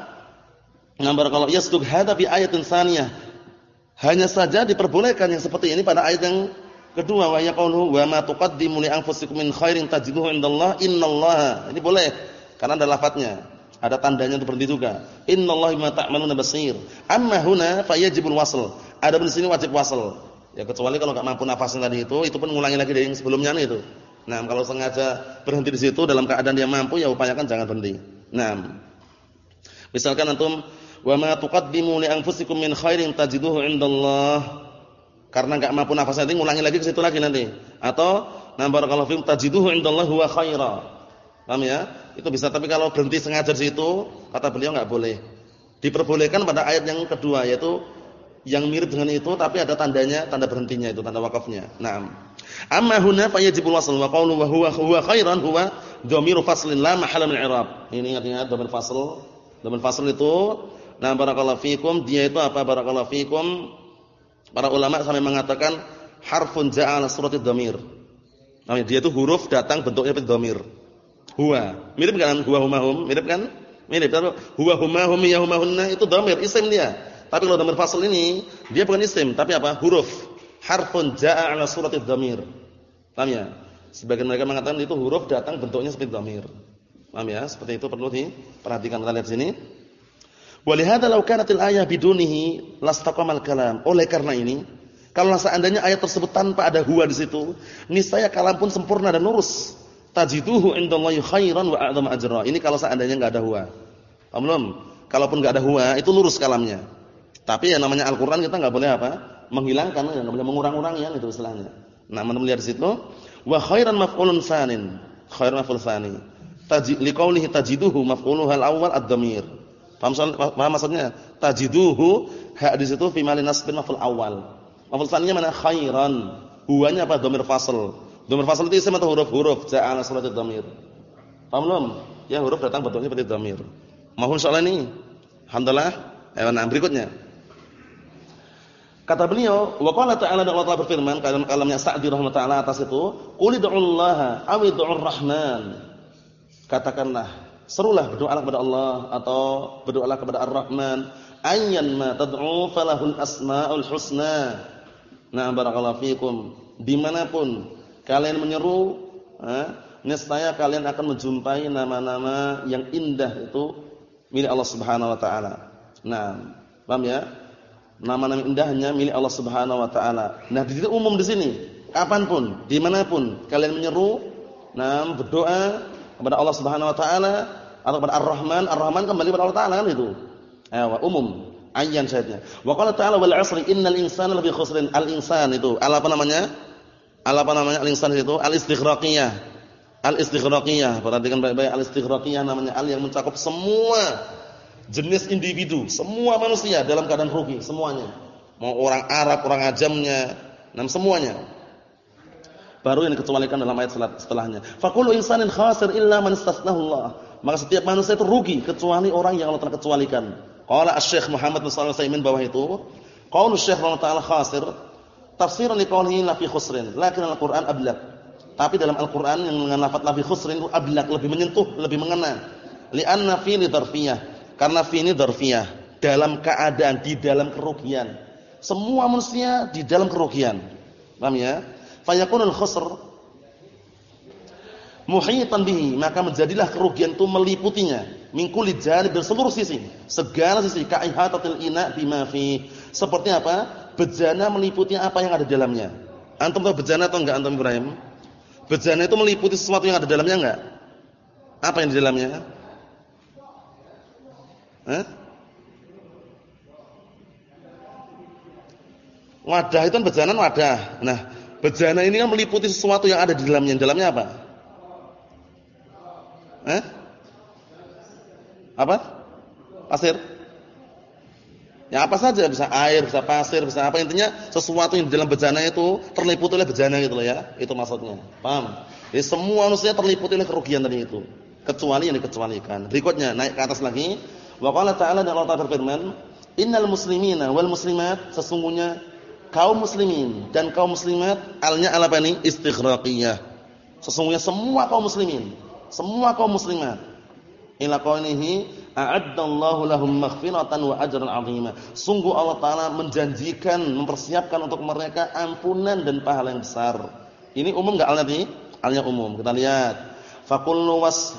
nambar kalau yasduk hadza bi ayatin saniyah. Hanya saja diperbolehkan yang seperti ini pada ayat yang kedua wa yaqulu wa ma tuqaddimu li anfusikum min khairin tajiduhu indallah innallaha. Ini boleh karena ada lafadznya. Ada tandanya untuk berhenti juga. Innallaha bima ta'maluna basir. Amma huna fayajibul wasl. Ada di sini wajib wasl. Ya kecuali kalau enggak mampu nafasnya tadi itu, itu pun ngulangi lagi dari yang sebelumnya itu. Nah, kalau sengaja berhenti di situ dalam keadaan dia mampu ya upayakan jangan berhenti. Nah. Misalkan antum wa ma tuqaddimu li anfusikum min khairin tajiduhu indallah. Karena enggak mampu nafas nanti ngulangi lagi ke situ lagi nanti. Atau na barakallahu fikum tajiduhu indallah huwa khaira. Paham ya? Itu bisa tapi kalau berhenti sengaja di situ kata beliau enggak boleh. Diperbolehkan pada ayat yang kedua yaitu yang mirip dengan itu tapi ada tandanya, tanda berhentinya itu, tanda wakafnya. Naam. Amma huna fa yajibul wasl wa qawlu wa huwa huwa khairan huwa dhamiru faslin la mahala min i'rab. Ini ingat-ingat dhamir fasl. Dhamir fasl itu nah barakallahu fikum dia itu apa barakallahu fikum para ulama sampai mengatakan harfun ja'ala suratid dhamir. Nah, dia itu huruf datang bentuknya seperti dhamir. Huwa. Mirip kan huwa huma hum? Mirip kan? Mirip. Tapi huwa huma hum ya huma hunna itu dhamir, isim dia. Tapi kalau dhamir fasl ini dia bukan isim tapi apa? Huruf harfun jaa ala suratid dhamir. Paham ya? Sebagian mereka mengatakan itu huruf datang bentuknya seperti dhamir. Paham ya? Seperti itu perlu diperhatikan kita lihat sini. Walihada law kanatil ayah bidunihi lastaqamal kalam. Oleh karena ini, kalau seandainya ayat tersebut tanpa ada huwa di situ, niscaya kalam pun sempurna dan lurus. Tajiduhu indallahi khairan wa a'dham ajra. Ini kalau seandainya enggak ada huwa. Paham belum? Kalaupun enggak ada huwa, itu lurus kalamnya. Tapi yang namanya Al-Qur'an kita enggak boleh apa? menghilangkan ya enggak boleh mengurang-urang ya itu istilahnya. Nah, mana melihat di situ wa khairan maf'ulun sanin. Khair maf'ul tsani. Taji liqaulihi tajiduhu maf'uluhu al-awwal ad-dhamir. Paham, paham maksudnya? Tajiduhu hak di situ fi malin nasbin maf'ul awal. Maf'ul tsaninya mana khairan. Huwanya apa? Dhamir fasl. Dhamir fasl itu isim atau huruf-huruf? Ja'ala suratid dhamir. Paham belum? Ya huruf datang bentuknya seperti dhamir. Mohon soal ini. Alhamdulillah. Ayo nah berikutnya. Kata beliau, wa qala ta'ala dan Allah Ta'ala berfirman dalam kalamnya Sa'di rahimahullah atas itu, qul ud'ullaha aw ud'ur rahman. Katakanlah, serulah berdoalah kepada Allah atau berdoalah kepada Ar-Rahman, ayyan ma tad'u falahul asmaul husna. Nah, barakallahu fikum. Di mana pun kalian menyeru, niscaya kalian akan menjumpai nama-nama yang indah itu milik Allah Subhanahu wa taala. Nah, paham ya? Nama-nama indahnya milik Allah Subhanahu wa taala. Nah, di sini umum di sini. Kapan pun, di mana pun kalian menyeru, nah berdoa kepada Allah Subhanahu wa taala atau kepada Ar-Rahman, Ar-Rahman kembali kepada Allah taala kan itu. Ayo, umum. Ayyan syahidnya. Wa qala ta'ala wal 'asri innal insana lafi khusrin. Al-insan itu al apa namanya? Al apa namanya? Al-insan itu al-istighraqiyah. Al-istighraqiyah. Perhatikan baik-baik al-istighraqiyah namanya al yang mencakup semua jenis individu, semua manusia dalam keadaan rugi semuanya. Mau orang Arab, orang ajamnya, dan semuanya. Baru yang dikecualikan dalam ayat setelahnya. Faqulu insanin khasir illa man istasnahu Allah. Maka setiap manusia itu rugi kecuali orang yang Allah telah kecualikan. Qala Asy-Syaikh Muhammad bin Shalih Al-Utsaimin bawah itu, qaulu Syekh Ta'ala khasir tafsiran li qawlihi la fi khusrin, lakin al-Qur'an ablaq. Tapi dalam Al-Qur'an yang dengan lafaz la fi khusrin itu ablaq, lebih menyentuh, lebih mengena. Li'anna fi li karena fi ini dzarfiyah, dalam keadaan di dalam kerugian. Semua manusia di dalam kerugian. Paham ya? Fayakunul khusr muhitan bihi, maka menjadilah kerugian itu meliputinya. Min kulli janib dari seluruh sisi, segala sisi kaihatatil ina bima fi. Seperti apa? Bejana meliputi apa yang ada di dalamnya. Antum tahu bejana atau enggak antum Ibrahim? Bejana itu meliputi sesuatu yang ada di dalamnya enggak? Apa yang di dalamnya? Eh? Wadah itu kan bejana wadah. Nah, bejana ini kan meliputi sesuatu yang ada di dalamnya. Di dalamnya apa? Eh? Apa? Pasir. Ya apa saja bisa air, bisa pasir, bisa apa intinya sesuatu yang di dalam bejana itu terliputi oleh bejana gitu loh ya. Itu maksudnya. Paham? Jadi semua manusia terliputi oleh kerugian tadi itu, kecuali yang dikecualikan. Berikutnya naik ke atas lagi. Wa qala ta'ala dan Allah Ta'ala berfirman, "Innal muslimina wal muslimat" sesungguhnya kaum muslimin dan kaum muslimat alnya ala apa ini? Istighraqiyah. Sesungguhnya semua kaum muslimin, semua kaum muslimat ila qawlihi a'addallahu lahum maghfiratan wa ajran 'azima. Sungguh Allah taala menjanjikan, mempersiapkan untuk mereka ampunan dan pahala yang besar. Ini umum enggak ini? Alnya umum. Kita lihat. Faqullu was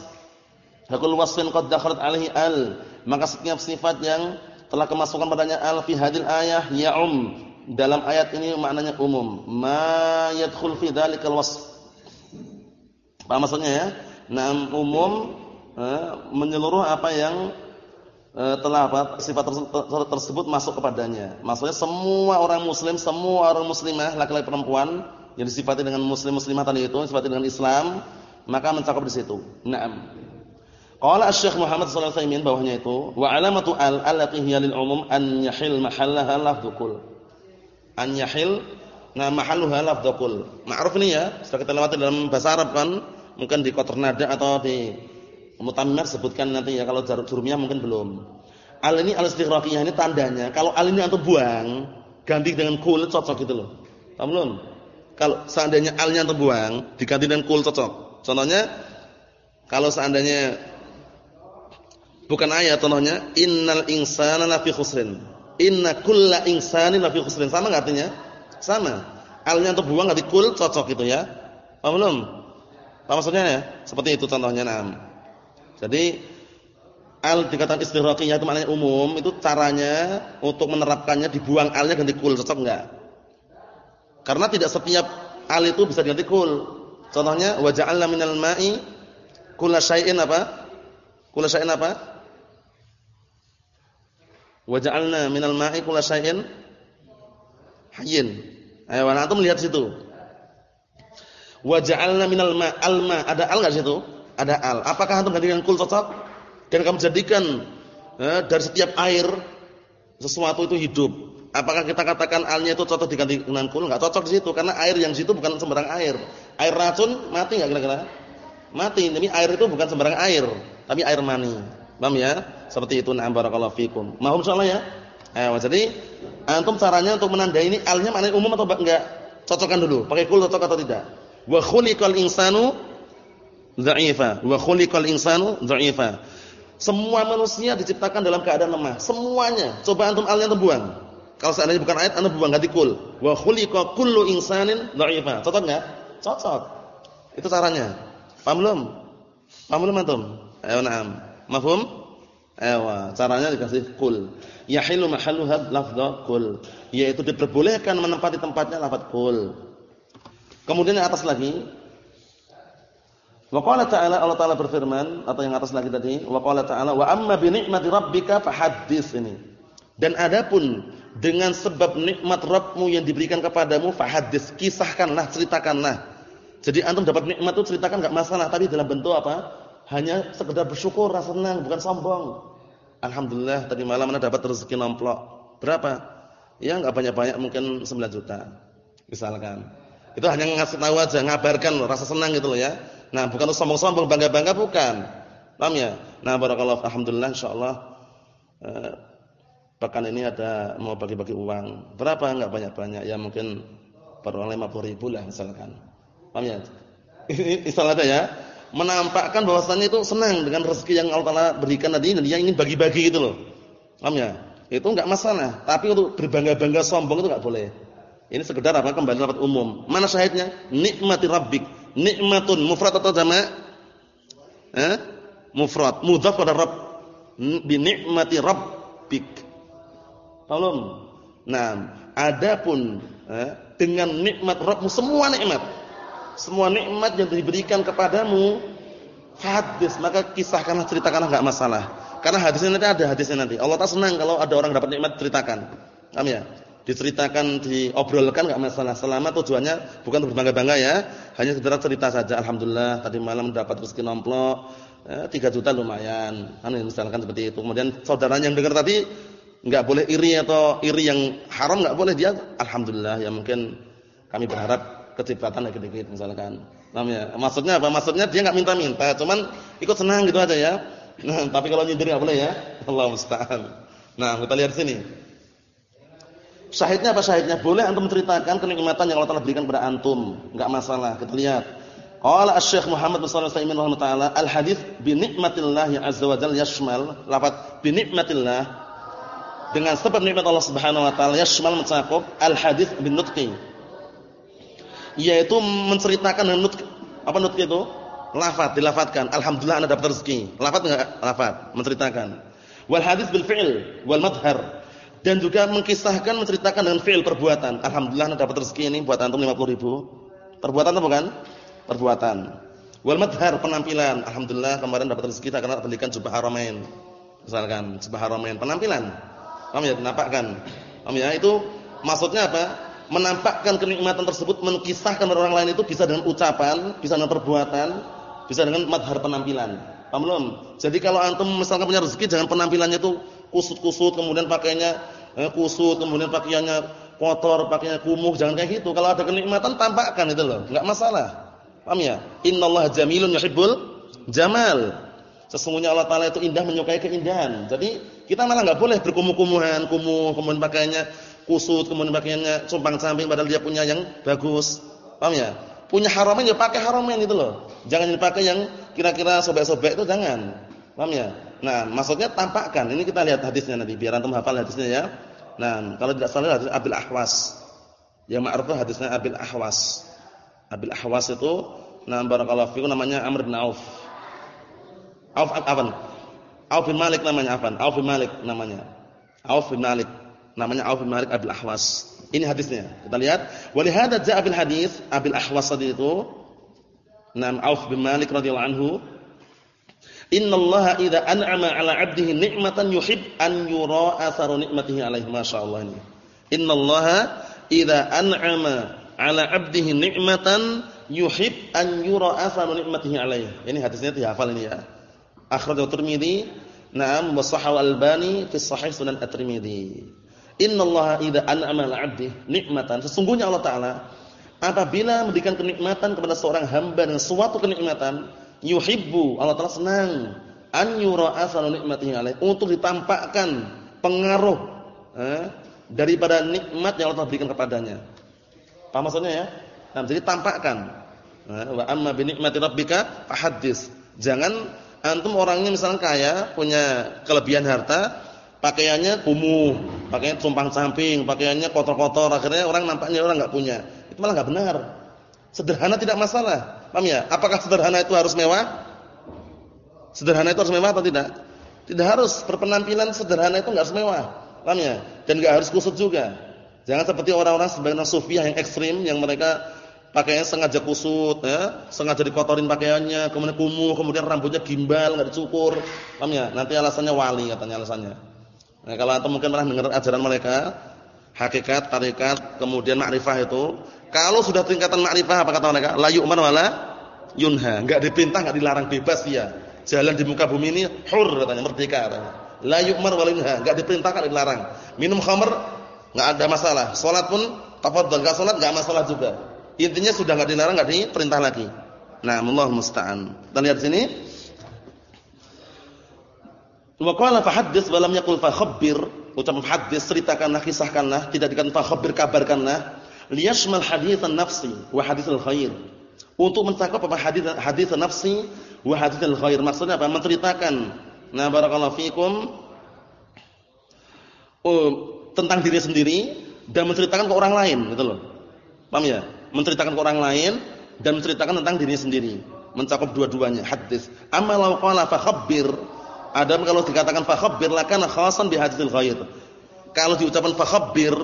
faqul wasfin qad dakhalat alaihi al maka setiap sifat yang telah kemasukan padanya al fi hadil ayah ya'um dalam ayat ini maknanya umum ma yadkhul fi dzalikal wasf apa maksudnya ya nah umum eh, menyeluruh apa yang eh, telah apa sifat tersebut masuk kepadanya. Maksudnya semua orang muslim semua orang muslimah laki-laki perempuan yang disifati dengan muslim muslimah tadi itu disifati dengan Islam maka mencakup di situ. Na'am. Qala Asy-Syaikh Muhammad sallallahu alaihi wasallam bawahnya itu wa alamatu al allati hiya lil umum an yahil mahallaha lafdzul An yahil nah mahalluha lafdzul Ma'ruf ini ya, sudah kita lewati dalam bahasa Arab kan, mungkin di kotor nada atau di mutammar sebutkan nanti ya kalau jarut jurumnya mungkin belum. Al ini al istighraqiyah ini tandanya kalau al ini antum buang ganti dengan kul cocok gitu loh. Paham belum? Kalau seandainya alnya antum buang diganti dengan kul cocok. Contohnya kalau seandainya Bukan ayat contohnya innal insana lafi khusrin. Inna kulla insanin lafi khusrin. Sama enggak artinya? Sama. Alnya untuk buang enggak dikul cocok gitu ya. Paham belum? Apa maksudnya ya? Seperti itu contohnya nam. Jadi al dikatakan istighraqiyah itu maknanya umum, itu caranya untuk menerapkannya dibuang alnya ganti kul cocok enggak? Karena tidak setiap al itu bisa diganti kul. Contohnya wa ja'alna minal ma'i kullasyai'in apa? Kullasyai'in apa? Wa ja'alna minal ma'i kulla syai'in hayyin. Ayo antum lihat situ. Wa ja'alna minal ma' al-ma' ada al enggak situ? Ada al. Apakah antum ganti dengan kul cocok? Dan kamu jadikan eh, dari setiap air sesuatu itu hidup. Apakah kita katakan alnya itu cocok diganti dengan kul? Enggak cocok di situ karena air yang situ bukan sembarang air. Air racun mati enggak kira-kira? Mati. Tapi air itu bukan sembarang air, tapi air mani. Paham ya? Seperti itu na'am barakallahu fikum. Mahum insyaallah ya? Eh, jadi antum caranya untuk menandai ini alnya mana umum atau enggak? Cocokkan dulu. Pakai kul cocok atau tidak? Wa khuliqal insanu dha'ifa. Wa khuliqal insanu dha'ifa. Semua manusia diciptakan dalam keadaan lemah. Semuanya. Coba antum alnya antum buang. Kalau seandainya bukan ayat antum buang ganti kul. Wa khuliqa kullu insanin dha'ifa. Cocok enggak? Cocok. Itu caranya. Paham belum? Paham belum antum? Ayo na'am. Mafhum? Ayo, caranya dikasih kul. Yahilu mahalluha lafdha kul. Yaitu diperbolehkan menempati tempatnya lafaz kul. Kemudian yang atas lagi Wa qala ta'ala Allah Ta'ala berfirman atau yang atas lagi tadi, wa qala ta'ala wa amma bi ni'mati rabbika fahaddits ini. Dan adapun dengan sebab nikmat Rabbmu yang diberikan kepadamu fahaddits, kisahkanlah, ceritakanlah. Jadi antum dapat nikmat itu ceritakan enggak masalah, tapi dalam bentuk apa? Hanya sekedar bersyukur, rasa senang, bukan sombong. Alhamdulillah tadi malam anda dapat rezeki nomplok. Berapa? Ya enggak banyak-banyak mungkin 9 juta. Misalkan. Itu hanya ngasih tahu aja, ngabarkan loh, rasa senang gitu loh ya. Nah, bukan sombong-sombong, bangga-bangga bukan. Paham ya? Nah, barakallahu alhamdulillah insyaallah eh, pekan ini ada mau bagi-bagi uang. Berapa? Enggak banyak-banyak, ya mungkin per orang 50 ribu lah misalkan. Paham ya? Isal ada ya. Menampakkan bahwasannya itu senang dengan rezeki yang Allah Taala berikan tadi dan dia ingin bagi-bagi gitu loh. Paham ya? Itu enggak masalah, tapi untuk berbangga-bangga sombong itu enggak boleh. Ini sekedar apa? Kembali dapat umum. Mana syahidnya? Nikmati rabbik nikmatun mufrad atau jamak? Eh? Mufrad, mudhaf pada Rabb. Bi nikmati rabbik. Tolong. Nah, adapun eh, dengan nikmat Rabbmu semua nikmat. Semua nikmat yang diberikan kepadamu hadis, maka kisahkanlah ceritakanlah enggak masalah. Karena hadisnya nanti ada hadisnya nanti. Allah tak senang kalau ada orang dapat nikmat ceritakan. Paham ya? Diceritakan, diobrolkan enggak masalah. Selama tujuannya bukan berbangga-bangga ya, hanya sekedar cerita saja. Alhamdulillah tadi malam dapat rezeki nomplok, ya, 3 juta lumayan. Kan misalkan seperti itu. Kemudian saudaranya yang dengar tadi enggak boleh iri atau iri yang haram enggak boleh dia alhamdulillah ya mungkin kami berharap kecipratan dikit-dikit misalkan. Namanya maksudnya apa? Maksudnya dia enggak minta-minta, cuman ikut senang gitu aja ya. Nah, tapi kalau nyindir enggak boleh ya. Allah musta'an. Nah, kita lihat sini. Syahidnya apa syahidnya? Boleh antum menceritakan kenikmatan yang Allah telah berikan kepada antum, enggak masalah. Kita lihat. Qala Asy-Syaikh Muhammad bin Shalih Al-Utsaimin rahimahullah al-hadits bi nikmatillah azza wa jalla yashmal, lafaz bi nikmatillah dengan sebab nikmat Allah Subhanahu wa taala yashmal mencakup al-hadits bin nutqi. Yaitu menceritakan dengan nutq apa nutq itu? Lafaz dilafatkan. Alhamdulillah Anda dapat rezeki. Lafaz enggak? Lafaz menceritakan. Wal hadits bil fi'l wal madhar dan juga mengkisahkan menceritakan dengan fi'il perbuatan. Alhamdulillah anda dapat rezeki ini buat antum 50 ribu. Perbuatan atau bukan? Perbuatan. Wal madhar penampilan. Alhamdulillah kemarin dapat rezeki karena belikan jubah haramain. Misalkan jubah haramain penampilan. Paham ya? Menampakkan. Paham ya? Itu maksudnya apa? Menampakkan kenikmatan tersebut, mengkisahkan kepada orang lain itu bisa dengan ucapan, bisa dengan perbuatan, bisa dengan madhar penampilan. Paham belum? Jadi kalau antum misalkan punya rezeki jangan penampilannya itu kusut-kusut kemudian pakainya eh, kusut kemudian pakaiannya kotor pakaiannya kumuh jangan kayak gitu. Kalau ada kenikmatan tampakkan itu loh. Enggak masalah. Paham ya? Innallaha jamilun yuhibbul jamal. Sesungguhnya Allah taala itu indah menyukai keindahan. Jadi kita malah enggak boleh berkumuh-kumuhan. Kumuh kemudian pakaiannya kusut kemudian pakaiannya compang-camping padahal dia punya yang bagus. Paham ya? Punya haramen ya pakai haramen itu loh. Jangan dipakai yang kira-kira sobek-sobek itu jangan. Paham ya Nah, maksudnya tampakkan. Ini kita lihat hadisnya nanti biar antum hafal hadisnya ya. Nah, kalau tidak salah hadis Abil Ahwas. Yang ma'ruf hadisnya Abil Ahwas. Abil Ahwas itu nah barakallahu fikum namanya Amr bin Auf. Auf apa? Auf bin Malik namanya apa? Auf bin Malik namanya. Auf bin Malik namanya Auf bin Malik Abil Ahwas. Ini hadisnya. Kita lihat, walihada ja'a bil hadis Abil Ahwas tadi itu. Nam Auf bin Malik radhiyallahu anhu Innallaha idza an'ama 'ala 'abdihi ni'matan yuhib an yura atharu ni'matihi 'alaihi masyaallah ini. Innallaha idza an'ama 'ala 'abdihi ni'matan yuhib an yura atharu ni'matihi 'alaihi. Ini hadisnya dihafal ini ya. Akhrajahu Tirmizi, na'am wa sahahu Albani fi sahih Sunan At-Tirmizi. Innallaha idza an'ama 'ala 'abdihi ni'matan, sesungguhnya Allah taala apabila memberikan kenikmatan kepada seorang hamba dengan suatu kenikmatan yuhibbu Allah Taala senang an yura asalu nikmatihi alaih untuk ditampakkan pengaruh eh, daripada nikmat yang Allah berikan kepadanya. Paham maksudnya ya? Nah, jadi tampakkan. Eh, wa amma bi nikmati rabbika fahaddis. Jangan antum orangnya misalnya kaya, punya kelebihan harta, pakaiannya kumuh, pakaiannya tumpang samping, pakaiannya kotor-kotor, akhirnya orang nampaknya orang enggak punya. Itu malah enggak benar. Sederhana tidak masalah. Paham ya? Apakah sederhana itu harus mewah? Sederhana itu harus mewah atau tidak? Tidak harus. Berpenampilan sederhana itu enggak harus mewah. Paham ya? Dan enggak harus kusut juga. Jangan seperti orang-orang sebagian sufiah yang ekstrim yang mereka pakaiannya sengaja kusut ya, sengaja dikotorin pakaiannya, kemudian kumuh, kemudian rambutnya gimbal, enggak dicukur. Paham ya? Nanti alasannya wali katanya alasannya. Nah, kalau antum mungkin pernah dengar ajaran mereka, hakikat, tarikat, kemudian makrifah itu, kalau sudah tingkatan makrifah apa kata mereka? La yu'mar wala yunha. Enggak diperintah, enggak dilarang, bebas dia. Jalan di muka bumi ini hur katanya, merdeka katanya. La yu'mar wala yunha, enggak diperintah, enggak dilarang. Minum khamr enggak ada masalah. Salat pun tafadhol, enggak salat enggak masalah juga. Intinya sudah enggak dilarang, enggak diperintah lagi. Nah, Allah musta'an. Kita lihat sini. Wa qala fa haddits wa lam yaqul fa Ucapan hadis ceritakanlah, kisahkanlah, tidak dikatakan fa khabbir kabarkanlah. Liyashmal haditsan nafsi wa haditsul khair. Untuk mencakup apa hadis hadits nafsi wa haditsul khair. Maksudnya apa? Menceritakan nah barakallahu fikum oh, tentang diri sendiri dan menceritakan ke orang lain, gitu loh. Paham ya? Menceritakan ke orang lain dan menceritakan tentang diri sendiri. Mencakup dua-duanya hadis. Amma law qala fa khabbir Adam kalau dikatakan fakhabbir lakana khasan bi haditsil ghair. Kalau diucapkan fakhabbir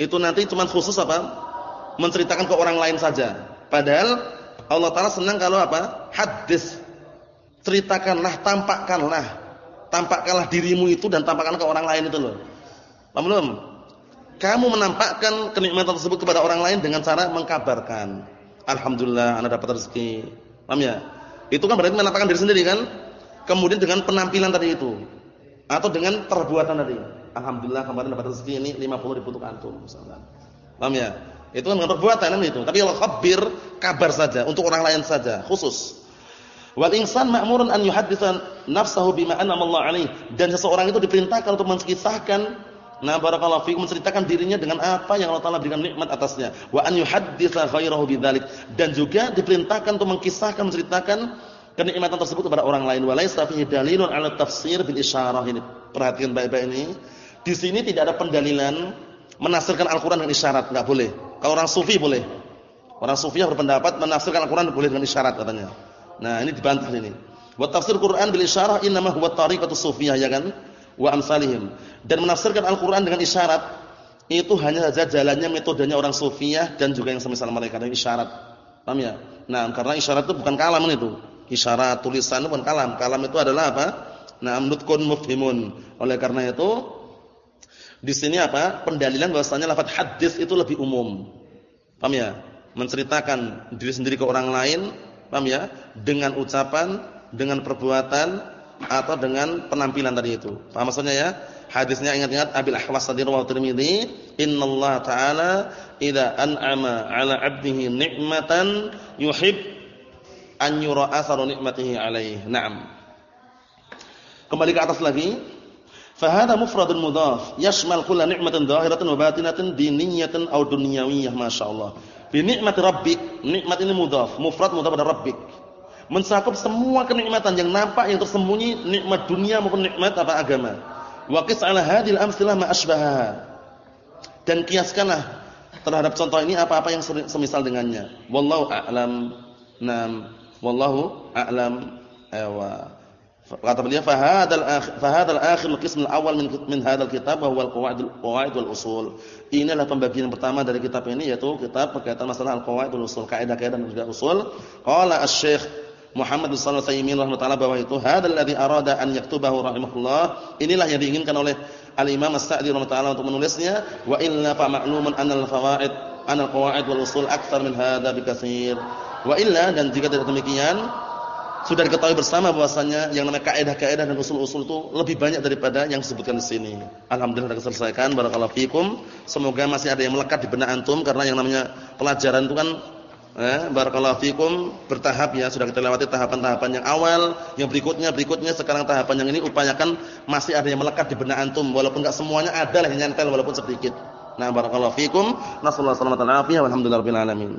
itu nanti cuma khusus apa? Menceritakan ke orang lain saja. Padahal Allah taala senang kalau apa? Hadis. Ceritakanlah, tampakkanlah. Tampakkanlah dirimu itu dan tampakkanlah ke orang lain itu loh. Paham belum? Kamu menampakkan kenikmatan tersebut kepada orang lain dengan cara mengkabarkan. Alhamdulillah Anda dapat rezeki. Paham ya? Itu kan berarti menampakkan diri sendiri kan? Kemudian dengan penampilan tadi itu atau dengan perbuatan tadi. Alhamdulillah kemarin dapat rezeki ini 50 ribu untuk antum misalkan. Paham ya? Itu kan dengan perbuatan kan itu. Tapi kalau khabir kabar saja untuk orang lain saja khusus. Wal insan ma'murun an yuhadditsa nafsahu bima an'ama Allah alaih dan seseorang itu diperintahkan untuk menceritakan Nah barakallahu fiikum menceritakan dirinya dengan apa yang Allah Taala berikan nikmat atasnya. Wa an yuhadditsa ghairahu bidzalik dan juga diperintahkan untuk mengkisahkan menceritakan kenikmatan tersebut kepada orang lain walaisa fihi dalilun 'ala tafsir bil isyarah ini. Perhatikan baik-baik ini. Di sini tidak ada pendalilan menafsirkan Al-Qur'an dengan isyarat, enggak boleh. Kalau orang sufi boleh. Orang sufi berpendapat menafsirkan Al-Qur'an boleh dengan isyarat katanya. Nah, ini dibantah ini. Wa tafsir Qur'an bil isyarah innama huwa tariqatus sufiyah ya kan? Wa amsalihim. Dan menafsirkan Al-Qur'an dengan isyarat itu hanya saja jalannya metodenya orang sufiyah dan juga yang semisal mereka dengan isyarat. Paham ya? Nah, karena isyarat itu bukan kalam itu isyarat tulisan bukan kalam. Kalam itu adalah apa? Nah, nutkun mufhimun. Oleh karena itu di sini apa? Pendalilan bahwasanya lafaz hadis itu lebih umum. Paham ya? Menceritakan diri sendiri ke orang lain, paham ya? Dengan ucapan, dengan perbuatan atau dengan penampilan tadi itu. Paham maksudnya ya? Hadisnya ingat-ingat Abil Ahwas tadi riwayat Tirmizi, "Innallaha ta'ala idza an'ama 'ala 'abdihi ni'matan yuhib an yura atharu nikmatihi alaih. Naam. Kembali ke atas lagi. Fahada mufradun mudhaf yashmal kulla ni'matin dhahiratin wa batinatin diniyatin aw dunyawiyah masyaallah. Bi nikmati rabbik, nikmat ini mudhaf, mufrad mudhaf pada rabbik. Mencakup semua kenikmatan yang nampak yang tersembunyi, nikmat dunia maupun nikmat apa agama. Wa qis 'ala hadhil amsilah ma asbahaha. Dan kiaskanlah terhadap contoh ini apa-apa yang semisal dengannya. Wallahu a'lam. Naam. Wallahu a'lam. Ewa. Kata beliau fahadal fahadal akhir qism al-awwal min min hadzal kitab wa huwa al-qawaid al-qawaid wal usul. Inilah pembagian pertama dari kitab ini yaitu kitab berkaitan masalah al-qawaid wal usul, kaidah-kaidah dan juga usul. Qala asy-syekh Muhammad bin Shalih Al-Utsaimin rahimahullah bahwa itu hadzal ladzi arada an yaktubahu rahimahullah. Inilah yang diinginkan oleh Al-Imam As-Sa'di rahimahullah untuk menulisnya wa illa fa ma'lumun anna al-fawaid anal qawaid wal usul akthar min hadza bikatsir. Wa illa dan jika tidak demikian sudah diketahui bersama bahwasanya yang namanya kaidah-kaidah dan usul-usul itu lebih banyak daripada yang disebutkan di sini. Alhamdulillah sudah selesaikan. barakallahu fikum. Semoga masih ada yang melekat di benak antum karena yang namanya pelajaran itu kan eh barakallahu fikum bertahap ya sudah kita lewati tahapan-tahapan yang awal, yang berikutnya, berikutnya sekarang tahapan yang ini upayakan masih ada yang melekat di benak antum walaupun enggak semuanya ada lah yang nyantel walaupun sedikit. Nah, barakallahu fikum. Nasallahu alaihi wasallam wa alhamdulillahi alamin.